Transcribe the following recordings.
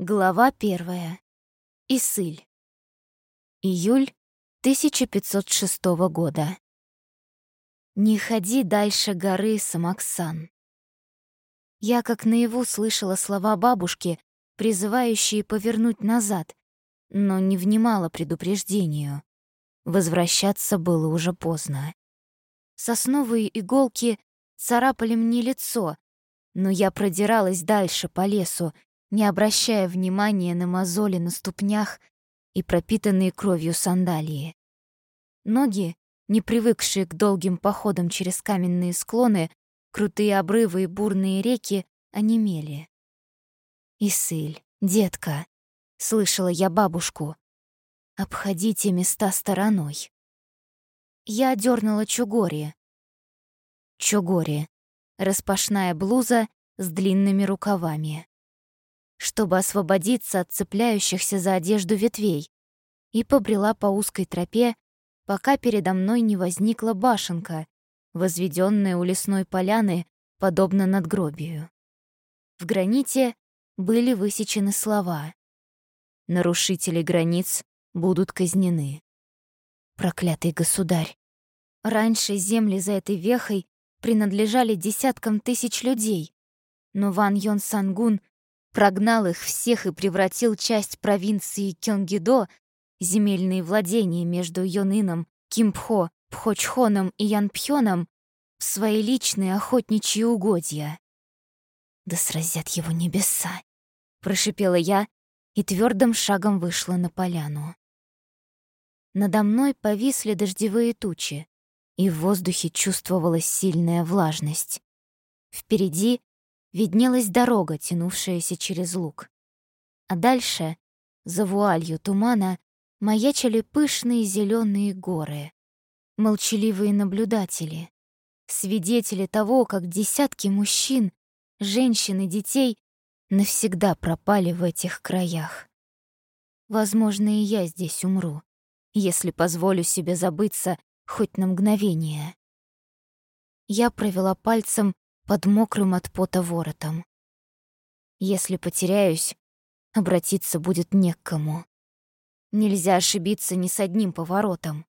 Глава первая. Исыль. Июль 1506 года. Не ходи дальше горы Самаксан. Я как наяву слышала слова бабушки, призывающие повернуть назад, но не внимала предупреждению. Возвращаться было уже поздно. Сосновые иголки царапали мне лицо, но я продиралась дальше по лесу, не обращая внимания на мозоли на ступнях и пропитанные кровью сандалии. Ноги, не привыкшие к долгим походам через каменные склоны, крутые обрывы и бурные реки, онемели. «Исыль, детка», — слышала я бабушку, — «обходите места стороной». Я дернула Чугори. Чугори — распашная блуза с длинными рукавами чтобы освободиться от цепляющихся за одежду ветвей, и побрела по узкой тропе, пока передо мной не возникла башенка, возведенная у лесной поляны, подобно надгробию. В граните были высечены слова «Нарушители границ будут казнены». Проклятый государь! Раньше земли за этой вехой принадлежали десяткам тысяч людей, но Ван Йон Сангун прогнал их всех и превратил часть провинции Кёнгидо, земельные владения между Йонином, Кимпхо, Пхочхоном и Янпхёном, в свои личные охотничьи угодья. «Да сразят его небеса!» — прошипела я и твердым шагом вышла на поляну. Надо мной повисли дождевые тучи, и в воздухе чувствовалась сильная влажность. Впереди виднелась дорога, тянувшаяся через луг. А дальше, за вуалью тумана, маячили пышные зеленые горы. Молчаливые наблюдатели, свидетели того, как десятки мужчин, женщин и детей навсегда пропали в этих краях. Возможно, и я здесь умру, если позволю себе забыться хоть на мгновение. Я провела пальцем под мокрым от пота воротом. Если потеряюсь, обратиться будет не к кому. Нельзя ошибиться ни с одним поворотом.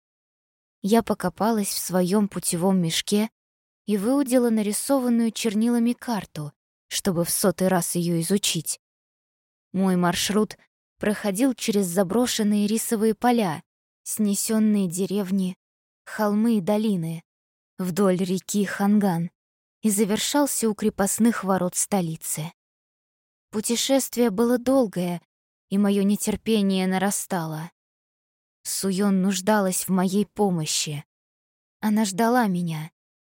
Я покопалась в своем путевом мешке и выудила нарисованную чернилами карту, чтобы в сотый раз ее изучить. Мой маршрут проходил через заброшенные рисовые поля, снесенные деревни, холмы и долины, вдоль реки Ханган и завершался у крепостных ворот столицы. Путешествие было долгое, и мое нетерпение нарастало. Суён нуждалась в моей помощи. Она ждала меня,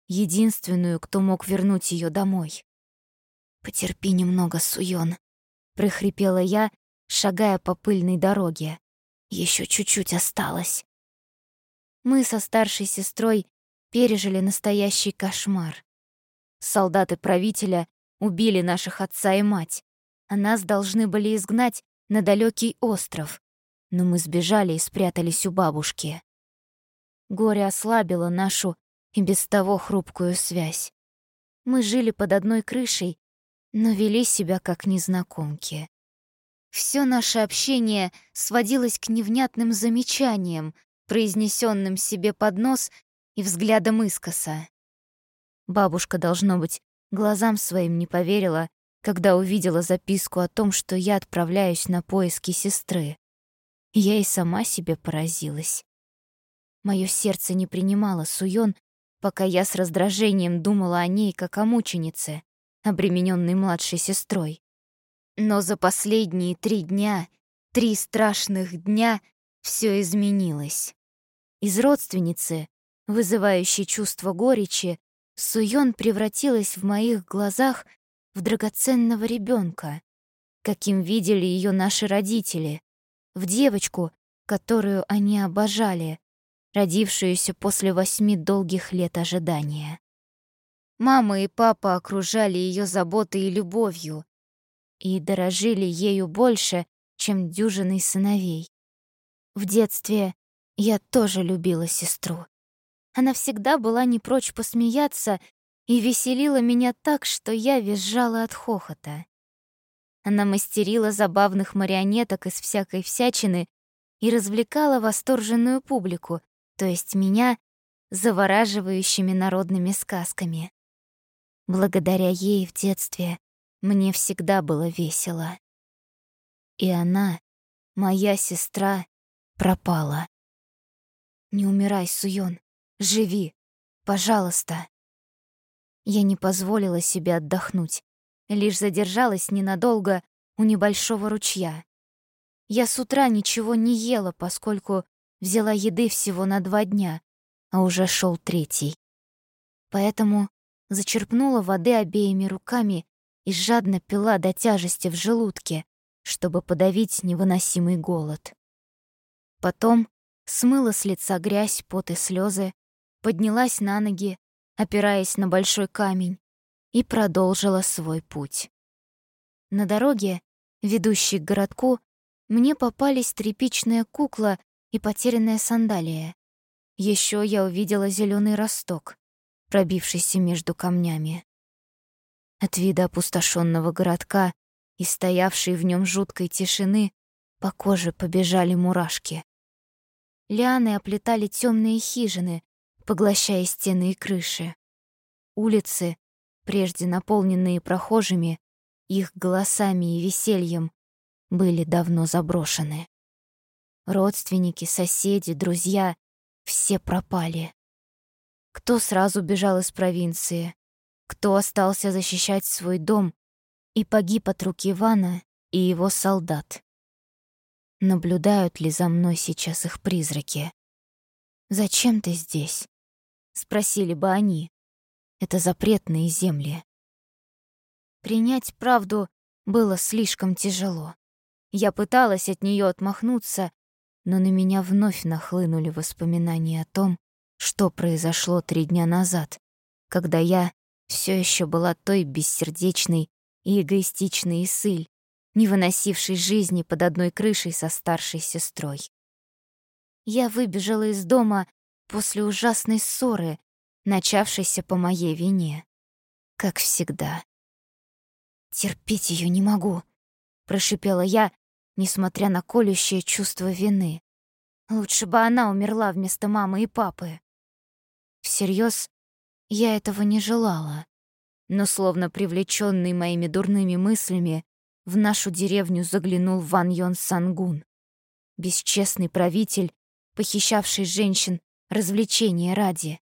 единственную, кто мог вернуть ее домой. «Потерпи немного, Суён», — прохрипела я, шагая по пыльной дороге. Еще чуть-чуть осталось. Мы со старшей сестрой пережили настоящий кошмар. Солдаты правителя убили наших отца и мать, а нас должны были изгнать на далекий остров, но мы сбежали и спрятались у бабушки. Горе ослабило нашу и без того хрупкую связь. Мы жили под одной крышей, но вели себя как незнакомки. Все наше общение сводилось к невнятным замечаниям, произнесенным себе под нос и взглядом искоса. Бабушка, должно быть, глазам своим не поверила, когда увидела записку о том, что я отправляюсь на поиски сестры. Я и сама себе поразилась. Моё сердце не принимало Суён, пока я с раздражением думала о ней как о мученице, обременённой младшей сестрой. Но за последние три дня, три страшных дня, всё изменилось. Из родственницы, вызывающей чувство горечи, Суён превратилась в моих глазах в драгоценного ребенка, каким видели ее наши родители, в девочку, которую они обожали, родившуюся после восьми долгих лет ожидания. Мама и папа окружали ее заботой и любовью и дорожили ею больше, чем дюжиной сыновей. В детстве я тоже любила сестру. Она всегда была не прочь посмеяться и веселила меня так, что я визжала от хохота. Она мастерила забавных марионеток из всякой всячины и развлекала восторженную публику, то есть меня, завораживающими народными сказками. Благодаря ей в детстве мне всегда было весело. И она, моя сестра, пропала. Не умирай, Суён, живи, пожалуйста. Я не позволила себе отдохнуть, лишь задержалась ненадолго у небольшого ручья. Я с утра ничего не ела, поскольку взяла еды всего на два дня, а уже шел третий. Поэтому зачерпнула воды обеими руками и жадно пила до тяжести в желудке, чтобы подавить невыносимый голод. Потом смыла с лица грязь, пот и слезы, поднялась на ноги, опираясь на большой камень, и продолжила свой путь. На дороге, ведущей к городку, мне попались тряпичная кукла и потерянная сандалия. Еще я увидела зеленый росток, пробившийся между камнями. От вида опустошенного городка и стоявшей в нем жуткой тишины по коже побежали мурашки. Лианы оплетали темные хижины, поглощая стены и крыши. Улицы, прежде наполненные прохожими, их голосами и весельем, были давно заброшены. Родственники, соседи, друзья — все пропали. Кто сразу бежал из провинции, кто остался защищать свой дом и погиб от рук Ивана и его солдат. Наблюдают ли за мной сейчас их призраки? «Зачем ты здесь?» — спросили бы они. Это запретные земли. Принять правду было слишком тяжело. Я пыталась от нее отмахнуться, но на меня вновь нахлынули воспоминания о том, что произошло три дня назад, когда я все еще была той бессердечной и эгоистичной Исыль, не выносившей жизни под одной крышей со старшей сестрой. Я выбежала из дома после ужасной ссоры, начавшейся по моей вине. Как всегда. «Терпеть ее не могу», — прошипела я, несмотря на колющее чувство вины. Лучше бы она умерла вместо мамы и папы. Всерьез, я этого не желала но словно привлеченный моими дурными мыслями, в нашу деревню заглянул Ван Йон Сангун, бесчестный правитель, похищавший женщин развлечения ради,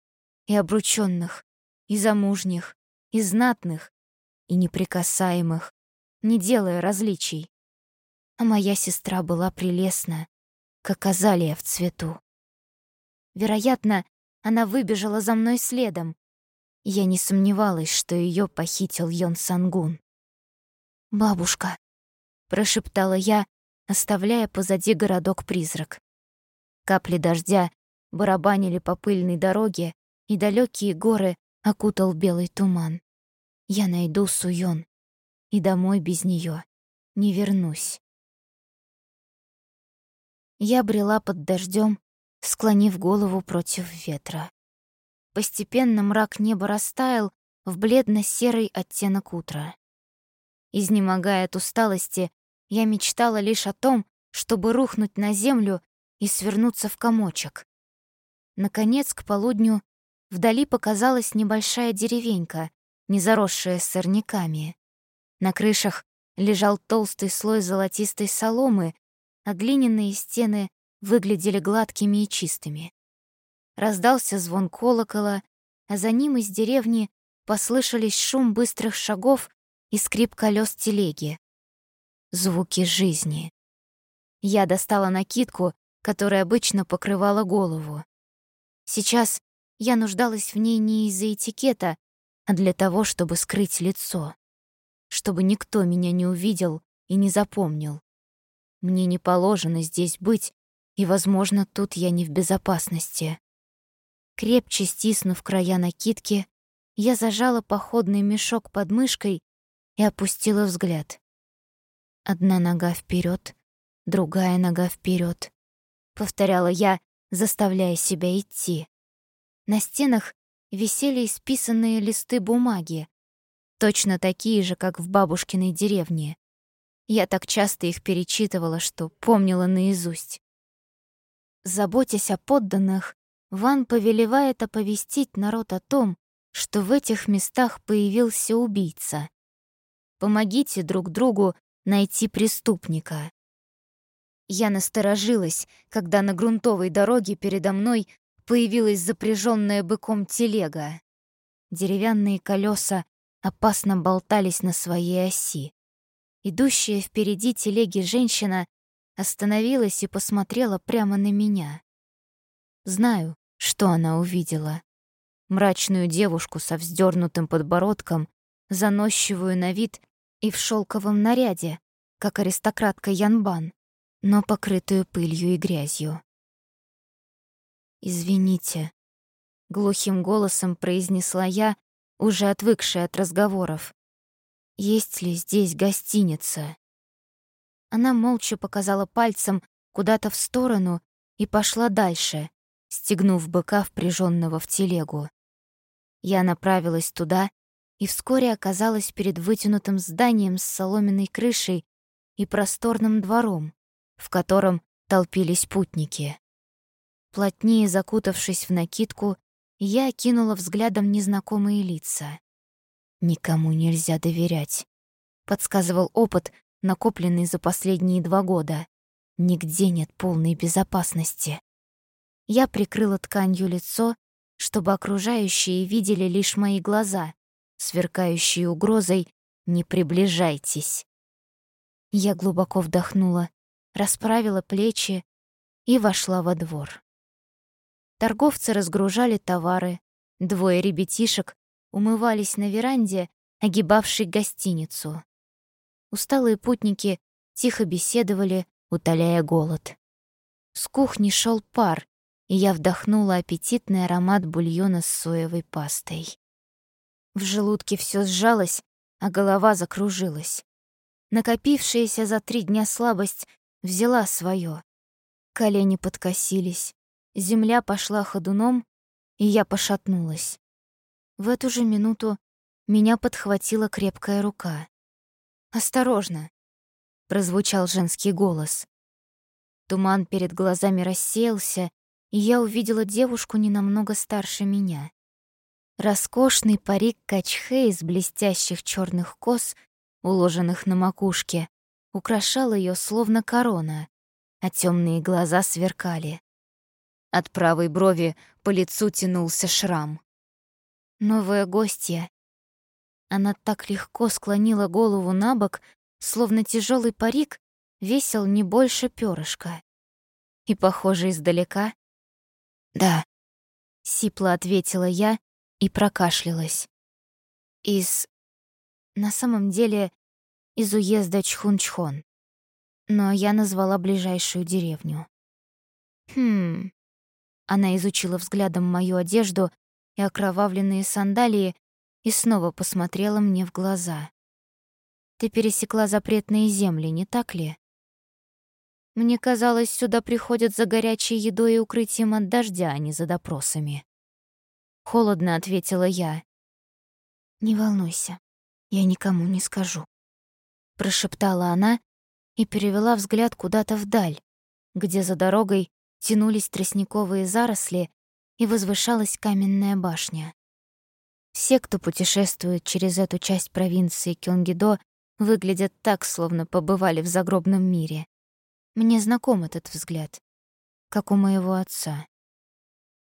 и обрученных, и замужних, и знатных, и неприкасаемых, не делая различий. А моя сестра была прелестна, как азалия в цвету. Вероятно, она выбежала за мной следом, я не сомневалась, что ее похитил Йон Сангун. «Бабушка», — прошептала я, оставляя позади городок-призрак. Капли дождя барабанили по пыльной дороге, и далекие горы окутал белый туман. Я найду Суён, и домой без нее не вернусь. Я брела под дождем, склонив голову против ветра. Постепенно мрак неба растаял в бледно-серый оттенок утра. Изнемогая от усталости, я мечтала лишь о том, чтобы рухнуть на землю и свернуться в комочек. Наконец, к полудню, вдали показалась небольшая деревенька, не заросшая сорняками. На крышах лежал толстый слой золотистой соломы, а глиняные стены выглядели гладкими и чистыми. Раздался звон колокола, а за ним из деревни послышались шум быстрых шагов и скрип колес телеги. Звуки жизни. Я достала накидку, которая обычно покрывала голову. Сейчас я нуждалась в ней не из-за этикета, а для того, чтобы скрыть лицо. Чтобы никто меня не увидел и не запомнил. Мне не положено здесь быть, и, возможно, тут я не в безопасности. Крепче стиснув края накидки, я зажала походный мешок под мышкой и опустила взгляд. Одна нога вперед, другая нога вперед, повторяла я, заставляя себя идти. На стенах висели исписанные листы бумаги, точно такие же, как в бабушкиной деревне. Я так часто их перечитывала, что помнила наизусть. Заботясь о подданных, Ван повелевает оповестить народ о том, что в этих местах появился убийца. Помогите друг другу найти преступника. Я насторожилась, когда на грунтовой дороге передо мной появилась запряженная быком телега. Деревянные колеса опасно болтались на своей оси. Идущая впереди телеги женщина остановилась и посмотрела прямо на меня. Знаю, что она увидела. Мрачную девушку со вздернутым подбородком, заносчивую на вид и в шелковом наряде, как аристократка Янбан но покрытую пылью и грязью. «Извините», — глухим голосом произнесла я, уже отвыкшая от разговоров. «Есть ли здесь гостиница?» Она молча показала пальцем куда-то в сторону и пошла дальше, стегнув быка, впряженного в телегу. Я направилась туда и вскоре оказалась перед вытянутым зданием с соломенной крышей и просторным двором, в котором толпились путники. Плотнее закутавшись в накидку, я окинула взглядом незнакомые лица. «Никому нельзя доверять», — подсказывал опыт, накопленный за последние два года. «Нигде нет полной безопасности». Я прикрыла тканью лицо, чтобы окружающие видели лишь мои глаза, сверкающие угрозой «Не приближайтесь». Я глубоко вдохнула расправила плечи и вошла во двор. Торговцы разгружали товары, двое ребятишек умывались на веранде, огибавшей гостиницу. Усталые путники тихо беседовали, утоляя голод. С кухни шел пар, и я вдохнула аппетитный аромат бульона с соевой пастой. В желудке все сжалось, а голова закружилась. Накопившаяся за три дня слабость взяла свое. Колени подкосились, земля пошла ходуном, и я пошатнулась. В эту же минуту меня подхватила крепкая рука. «Осторожно!» — прозвучал женский голос. Туман перед глазами рассеялся, и я увидела девушку не намного старше меня. Роскошный парик качхе из блестящих черных кос, уложенных на макушке, украшал ее словно корона, а темные глаза сверкали. От правой брови по лицу тянулся шрам. Новая гостья. Она так легко склонила голову на бок, словно тяжелый парик весил не больше перышка. И, похоже, издалека... «Да», — сипло ответила я и прокашлялась. «Из... На самом деле, из уезда Чхунчхон. Но я назвала ближайшую деревню. Хм. Она изучила взглядом мою одежду и окровавленные сандалии и снова посмотрела мне в глаза. Ты пересекла запретные земли, не так ли? Мне казалось, сюда приходят за горячей едой и укрытием от дождя, а не за допросами. Холодно ответила я. Не волнуйся, я никому не скажу прошептала она и перевела взгляд куда-то вдаль, где за дорогой тянулись тростниковые заросли и возвышалась каменная башня. Все, кто путешествует через эту часть провинции Кёнгидо, выглядят так, словно побывали в загробном мире. Мне знаком этот взгляд, как у моего отца.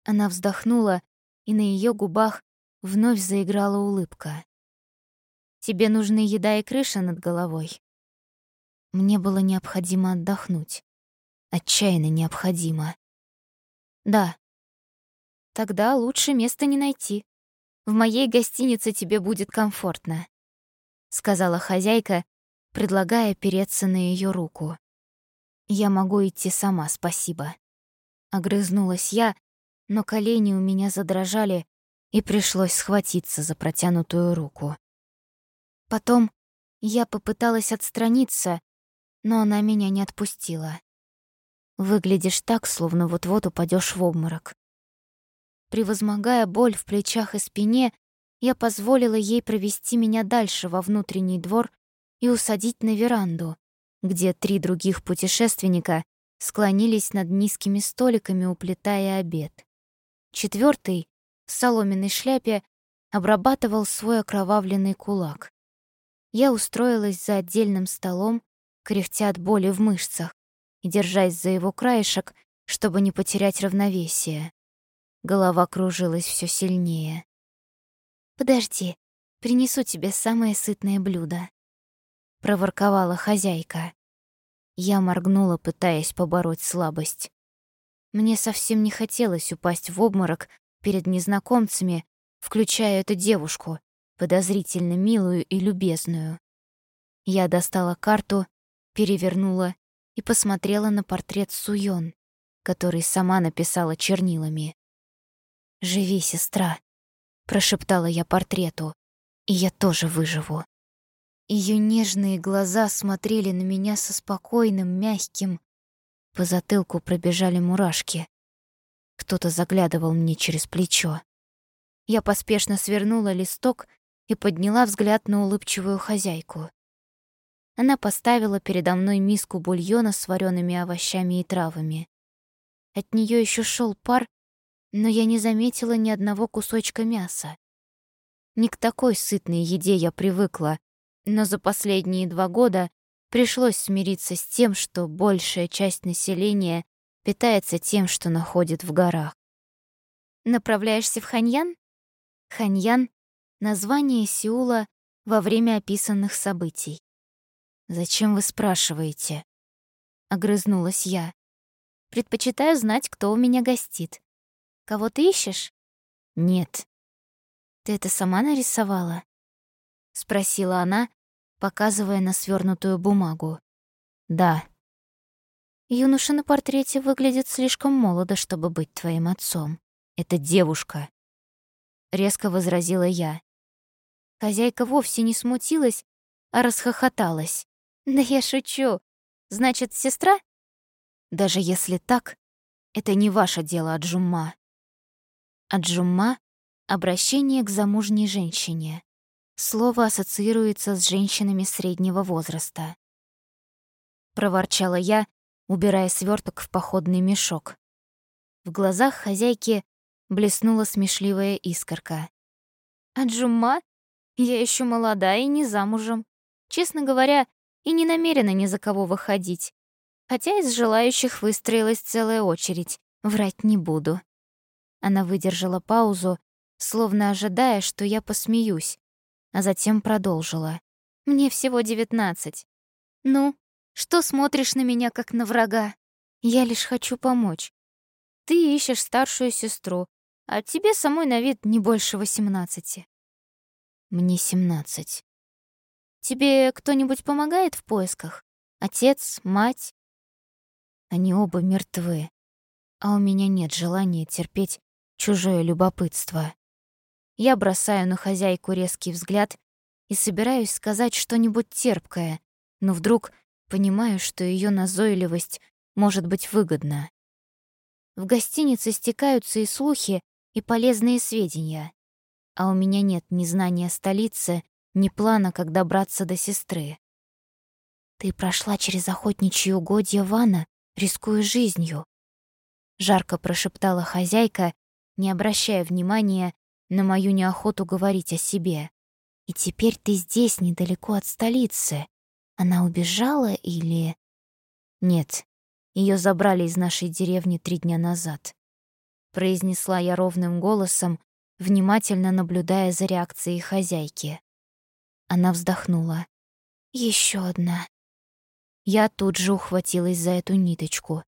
Она вздохнула, и на ее губах вновь заиграла улыбка. Тебе нужны еда и крыша над головой. Мне было необходимо отдохнуть. Отчаянно необходимо. Да. Тогда лучше места не найти. В моей гостинице тебе будет комфортно, сказала хозяйка, предлагая переться на ее руку. Я могу идти сама, спасибо. Огрызнулась я, но колени у меня задрожали, и пришлось схватиться за протянутую руку. Потом я попыталась отстраниться, но она меня не отпустила. Выглядишь так, словно вот-вот упадешь в обморок. Превозмогая боль в плечах и спине, я позволила ей провести меня дальше во внутренний двор и усадить на веранду, где три других путешественника склонились над низкими столиками, уплетая обед. Четвертый в соломенной шляпе обрабатывал свой окровавленный кулак. Я устроилась за отдельным столом, кряхтя от боли в мышцах, и держась за его краешек, чтобы не потерять равновесие. Голова кружилась все сильнее. «Подожди, принесу тебе самое сытное блюдо», — проворковала хозяйка. Я моргнула, пытаясь побороть слабость. Мне совсем не хотелось упасть в обморок перед незнакомцами, включая эту девушку, подозрительно милую и любезную. Я достала карту, перевернула и посмотрела на портрет Суён, который сама написала чернилами. «Живи, сестра», — прошептала я портрету, — «и я тоже выживу». Ее нежные глаза смотрели на меня со спокойным, мягким. По затылку пробежали мурашки. Кто-то заглядывал мне через плечо. Я поспешно свернула листок и подняла взгляд на улыбчивую хозяйку. Она поставила передо мной миску бульона с вареными овощами и травами. От нее еще шел пар, но я не заметила ни одного кусочка мяса. Не к такой сытной еде я привыкла, но за последние два года пришлось смириться с тем, что большая часть населения питается тем, что находит в горах. Направляешься в Ханьян? Ханьян — название Сеула во время описанных событий. «Зачем вы спрашиваете?» — огрызнулась я. «Предпочитаю знать, кто у меня гостит. Кого ты ищешь?» «Нет». «Ты это сама нарисовала?» — спросила она, показывая на свернутую бумагу. «Да». «Юноша на портрете выглядит слишком молодо, чтобы быть твоим отцом. Это девушка», — резко возразила я. Хозяйка вовсе не смутилась, а расхохоталась. «Да я шучу. Значит, сестра?» «Даже если так, это не ваше дело, Аджумма». Аджумма — обращение к замужней женщине. Слово ассоциируется с женщинами среднего возраста. Проворчала я, убирая сверток в походный мешок. В глазах хозяйки блеснула смешливая искорка. «Аджумма? Я еще молода и не замужем. Честно говоря, и не намерена ни за кого выходить. Хотя из желающих выстроилась целая очередь, врать не буду». Она выдержала паузу, словно ожидая, что я посмеюсь, а затем продолжила. «Мне всего девятнадцать. Ну, что смотришь на меня, как на врага? Я лишь хочу помочь. Ты ищешь старшую сестру, а тебе самой на вид не больше восемнадцати. Мне семнадцать. Тебе кто-нибудь помогает в поисках? Отец, мать? Они оба мертвы, а у меня нет желания терпеть чужое любопытство. Я бросаю на хозяйку резкий взгляд и собираюсь сказать что-нибудь терпкое, но вдруг понимаю, что ее назойливость может быть выгодна. В гостинице стекаются и слухи, и полезные сведения. А у меня нет ни знания столицы, ни плана, как добраться до сестры. Ты прошла через охотничьи угодья Вана, рискуя жизнью. Жарко прошептала хозяйка, не обращая внимания на мою неохоту говорить о себе. И теперь ты здесь, недалеко от столицы. Она убежала или... Нет, ее забрали из нашей деревни три дня назад произнесла я ровным голосом, внимательно наблюдая за реакцией хозяйки. Она вздохнула. Еще одна. Я тут же ухватилась за эту ниточку.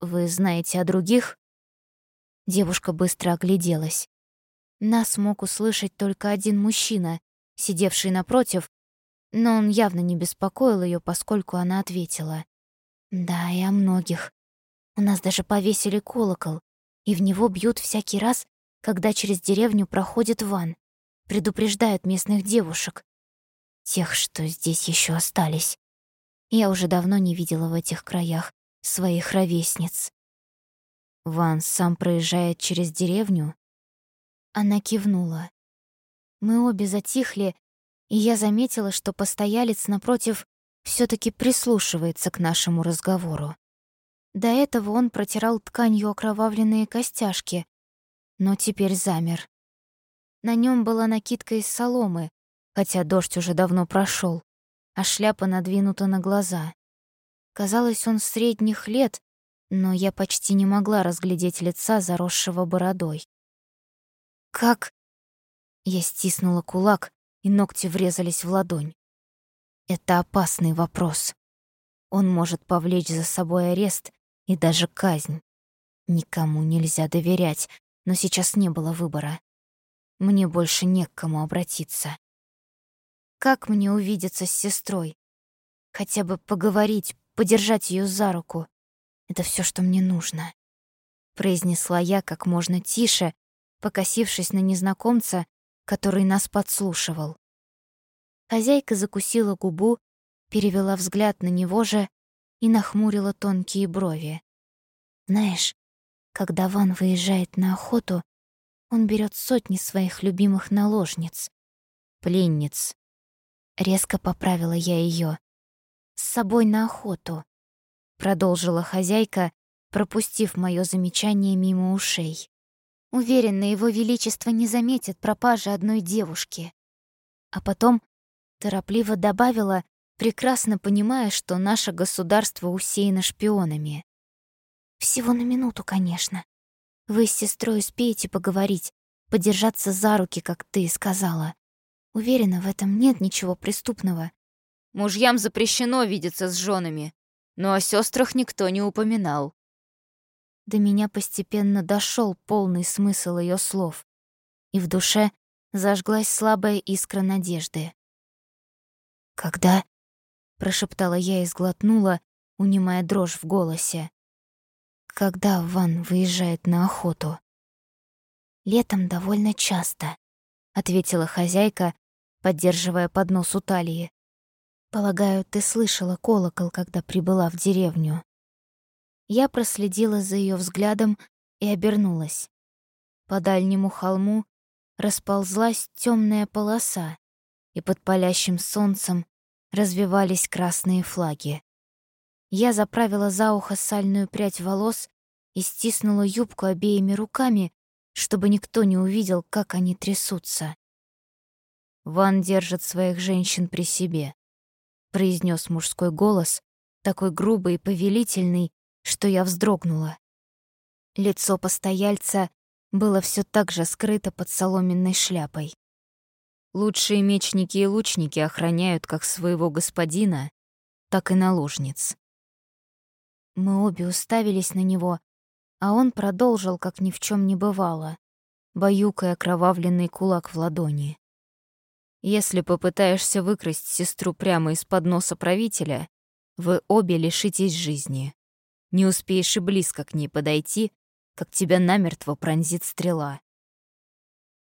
Вы знаете о других? Девушка быстро огляделась. Нас мог услышать только один мужчина, сидевший напротив, но он явно не беспокоил ее, поскольку она ответила. «Да, и о многих. У нас даже повесили колокол, и в него бьют всякий раз, когда через деревню проходит ван, предупреждают местных девушек, тех, что здесь еще остались. Я уже давно не видела в этих краях своих ровесниц. Ван сам проезжает через деревню? Она кивнула. Мы обе затихли, и я заметила, что постоялец напротив все таки прислушивается к нашему разговору. До этого он протирал тканью окровавленные костяшки, но теперь замер. На нем была накидка из соломы, хотя дождь уже давно прошел, а шляпа надвинута на глаза. Казалось, он средних лет, но я почти не могла разглядеть лица, заросшего бородой. «Как?» Я стиснула кулак, и ногти врезались в ладонь. Это опасный вопрос. Он может повлечь за собой арест и даже казнь. Никому нельзя доверять, но сейчас не было выбора. Мне больше не к кому обратиться. Как мне увидеться с сестрой? Хотя бы поговорить, подержать ее за руку. Это все, что мне нужно. Произнесла я как можно тише, покосившись на незнакомца, который нас подслушивал. Хозяйка закусила губу, перевела взгляд на него же и нахмурила тонкие брови. Знаешь, когда Ван выезжает на охоту, он берет сотни своих любимых наложниц, пленниц. Резко поправила я ее. С собой на охоту, продолжила хозяйка, пропустив мое замечание мимо ушей. Уверена, его величество не заметит пропажи одной девушки. А потом торопливо добавила, прекрасно понимая, что наше государство усеяно шпионами. Всего на минуту, конечно. Вы с сестрой успеете поговорить, подержаться за руки, как ты сказала. Уверена, в этом нет ничего преступного. Мужьям запрещено видеться с женами, но о сестрах никто не упоминал. До меня постепенно дошел полный смысл ее слов, и в душе зажглась слабая искра надежды. «Когда?» — прошептала я и сглотнула, унимая дрожь в голосе когда Ван выезжает на охоту. «Летом довольно часто», — ответила хозяйка, поддерживая поднос у талии. «Полагаю, ты слышала колокол, когда прибыла в деревню». Я проследила за ее взглядом и обернулась. По дальнему холму расползлась темная полоса, и под палящим солнцем развивались красные флаги. Я заправила за ухо сальную прядь волос и стиснула юбку обеими руками, чтобы никто не увидел, как они трясутся. «Ван держит своих женщин при себе», — произнес мужской голос, такой грубый и повелительный, что я вздрогнула. Лицо постояльца было все так же скрыто под соломенной шляпой. Лучшие мечники и лучники охраняют как своего господина, так и наложниц. Мы обе уставились на него, а он продолжил, как ни в чем не бывало, баюкая кровавленный кулак в ладони. «Если попытаешься выкрасть сестру прямо из-под носа правителя, вы обе лишитесь жизни. Не успеешь и близко к ней подойти, как тебя намертво пронзит стрела».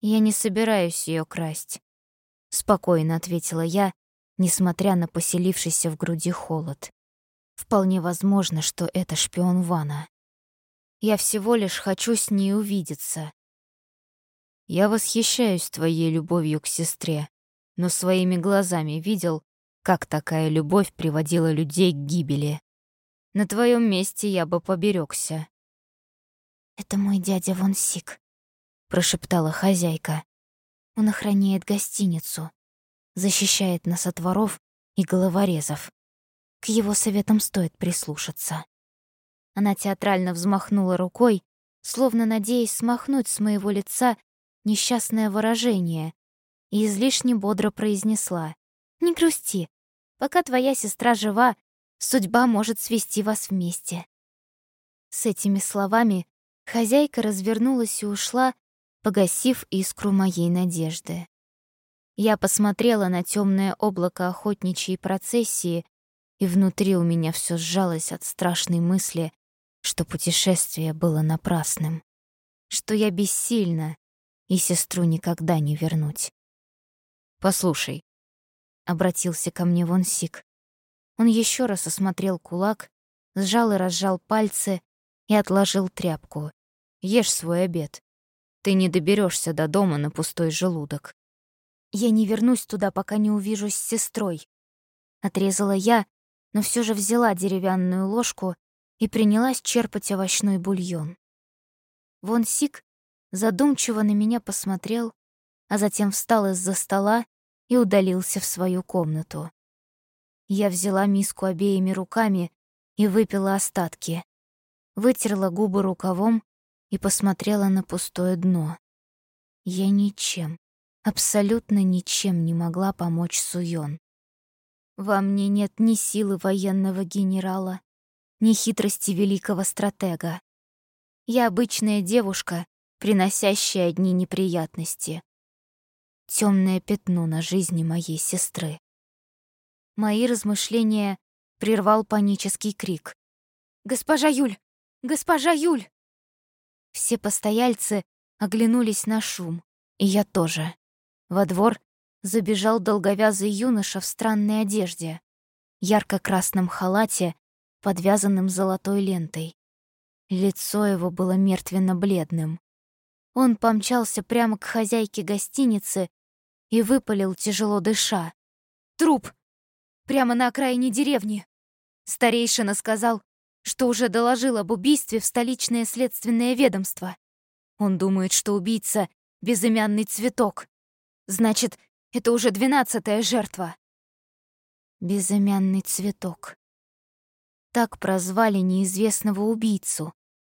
«Я не собираюсь ее красть», — спокойно ответила я, несмотря на поселившийся в груди холод. Вполне возможно, что это шпион Вана. Я всего лишь хочу с ней увидеться. Я восхищаюсь твоей любовью к сестре, но своими глазами видел, как такая любовь приводила людей к гибели. На твоем месте я бы поберегся. «Это мой дядя Вон Сик», — прошептала хозяйка. «Он охраняет гостиницу, защищает нас от воров и головорезов. К его советам стоит прислушаться. Она театрально взмахнула рукой, словно надеясь смахнуть с моего лица несчастное выражение, и излишне бодро произнесла. «Не грусти. Пока твоя сестра жива, судьба может свести вас вместе». С этими словами хозяйка развернулась и ушла, погасив искру моей надежды. Я посмотрела на темное облако охотничьей процессии, и внутри у меня все сжалось от страшной мысли, что путешествие было напрасным, что я бессильна и сестру никогда не вернуть. «Послушай», — обратился ко мне Вонсик. Он еще раз осмотрел кулак, сжал и разжал пальцы и отложил тряпку. «Ешь свой обед. Ты не доберешься до дома на пустой желудок». «Я не вернусь туда, пока не увижусь с сестрой», Отрезала я, но все же взяла деревянную ложку и принялась черпать овощной бульон. Вон Сик задумчиво на меня посмотрел, а затем встал из-за стола и удалился в свою комнату. Я взяла миску обеими руками и выпила остатки, вытерла губы рукавом и посмотрела на пустое дно. Я ничем, абсолютно ничем не могла помочь Суён. Во мне нет ни силы военного генерала, ни хитрости великого стратега. Я обычная девушка, приносящая одни неприятности. Темное пятно на жизни моей сестры. Мои размышления прервал панический крик. «Госпожа Юль! Госпожа Юль!» Все постояльцы оглянулись на шум, и я тоже. Во двор забежал долговязый юноша в странной одежде, ярко-красном халате, подвязанным золотой лентой. Лицо его было мертвенно-бледным. Он помчался прямо к хозяйке гостиницы и выпалил, тяжело дыша. «Труп! Прямо на окраине деревни!» Старейшина сказал, что уже доложил об убийстве в столичное следственное ведомство. Он думает, что убийца — безымянный цветок. Значит, это уже двенадцатая жертва. Безымянный цветок. Так прозвали неизвестного убийцу,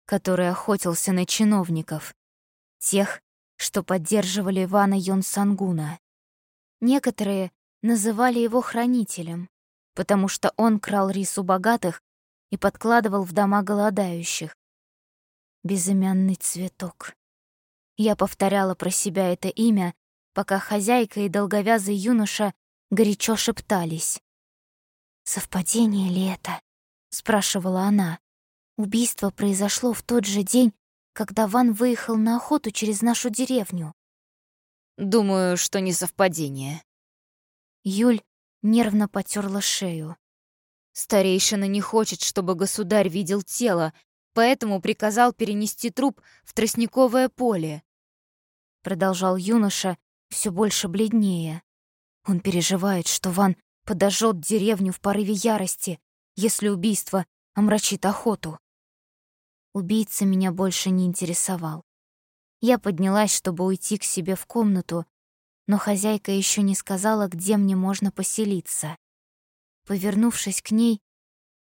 который охотился на чиновников, тех, что поддерживали Ивана Йонсангуна. Некоторые называли его хранителем, потому что он крал рис у богатых и подкладывал в дома голодающих. Безымянный цветок. Я повторяла про себя это имя, пока хозяйка и долговязый юноша горячо шептались. «Совпадение ли это?» — спрашивала она. Убийство произошло в тот же день, когда Ван выехал на охоту через нашу деревню. Думаю, что не совпадение. Юль нервно потерла шею. Старейшина не хочет, чтобы государь видел тело, поэтому приказал перенести труп в тростниковое поле. Продолжал юноша, все больше бледнее. Он переживает, что Ван подожжет деревню в порыве ярости, если убийство омрачит охоту. Убийца меня больше не интересовал. Я поднялась, чтобы уйти к себе в комнату, но хозяйка еще не сказала, где мне можно поселиться. Повернувшись к ней,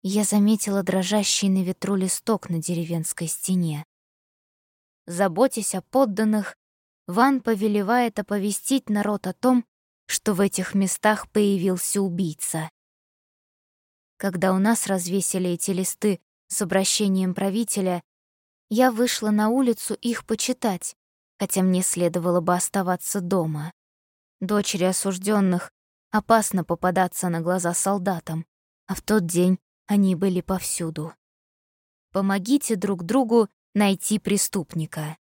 я заметила дрожащий на ветру листок на деревенской стене. Заботясь о подданных, Ван повелевает оповестить народ о том, что в этих местах появился убийца. Когда у нас развесили эти листы с обращением правителя, я вышла на улицу их почитать, хотя мне следовало бы оставаться дома. Дочери осужденных опасно попадаться на глаза солдатам, а в тот день они были повсюду. Помогите друг другу найти преступника.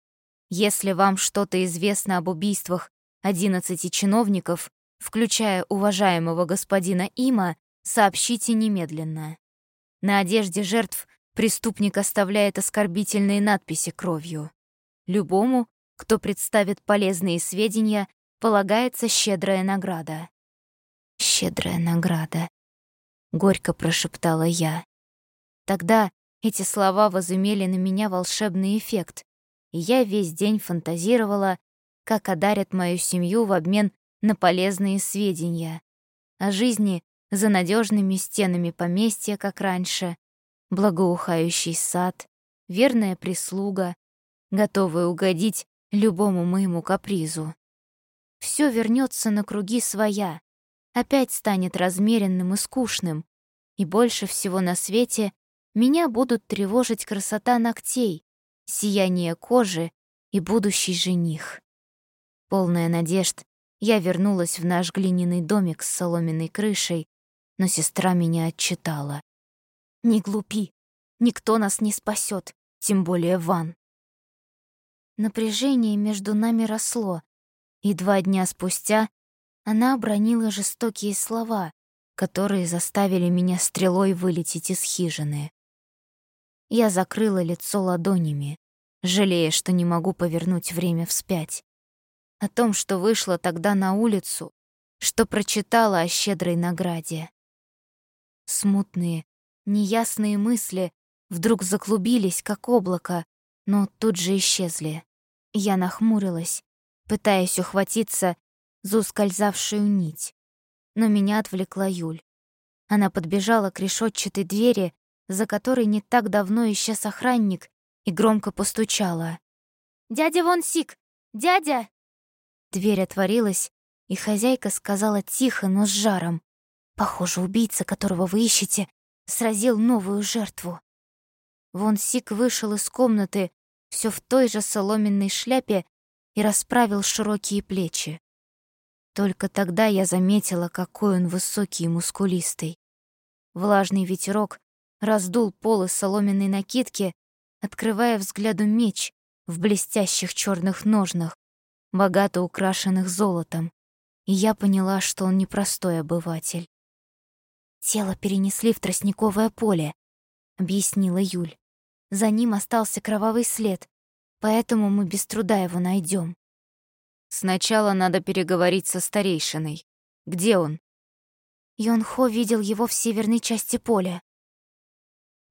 Если вам что-то известно об убийствах 11 чиновников, включая уважаемого господина Има, сообщите немедленно. На одежде жертв преступник оставляет оскорбительные надписи кровью. Любому, кто представит полезные сведения, полагается щедрая награда. «Щедрая награда», — горько прошептала я. Тогда эти слова возымели на меня волшебный эффект, и я весь день фантазировала, как одарят мою семью в обмен на полезные сведения о жизни за надежными стенами поместья, как раньше, благоухающий сад, верная прислуга, готовая угодить любому моему капризу. Все вернется на круги своя, опять станет размеренным и скучным, и больше всего на свете меня будут тревожить красота ногтей, сияние кожи и будущий жених. Полная надежд, я вернулась в наш глиняный домик с соломенной крышей, но сестра меня отчитала. «Не глупи, никто нас не спасет, тем более Ван». Напряжение между нами росло, и два дня спустя она обронила жестокие слова, которые заставили меня стрелой вылететь из хижины. Я закрыла лицо ладонями, жалея, что не могу повернуть время вспять. О том, что вышла тогда на улицу, что прочитала о щедрой награде. Смутные, неясные мысли вдруг заклубились, как облако, но тут же исчезли. Я нахмурилась, пытаясь ухватиться за ускользавшую нить. Но меня отвлекла Юль. Она подбежала к решетчатой двери, за которой не так давно исчез охранник, и громко постучала. «Дядя Вонсик! Дядя!» Дверь отворилась, и хозяйка сказала тихо, но с жаром. «Похоже, убийца, которого вы ищете, сразил новую жертву». Вон Сик вышел из комнаты все в той же соломенной шляпе и расправил широкие плечи. Только тогда я заметила, какой он высокий и мускулистый. Влажный ветерок раздул полы соломенной накидки, открывая взгляду меч в блестящих черных ножнах, богато украшенных золотом, и я поняла, что он непростой обыватель. «Тело перенесли в тростниковое поле», — объяснила Юль. «За ним остался кровавый след, поэтому мы без труда его найдем. Сначала надо переговорить со старейшиной. Где он? Йонхо видел его в северной части поля.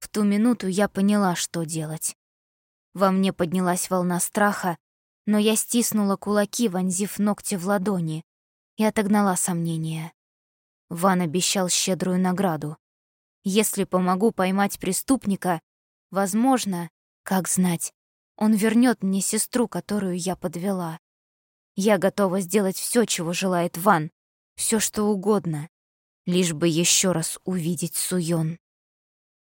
В ту минуту я поняла, что делать. Во мне поднялась волна страха, но я стиснула кулаки, вонзив ногти в ладони, и отогнала сомнения. Ван обещал щедрую награду. Если помогу поймать преступника, возможно, как знать, он вернет мне сестру, которую я подвела. Я готова сделать все, чего желает Ван, все что угодно, лишь бы еще раз увидеть Суён.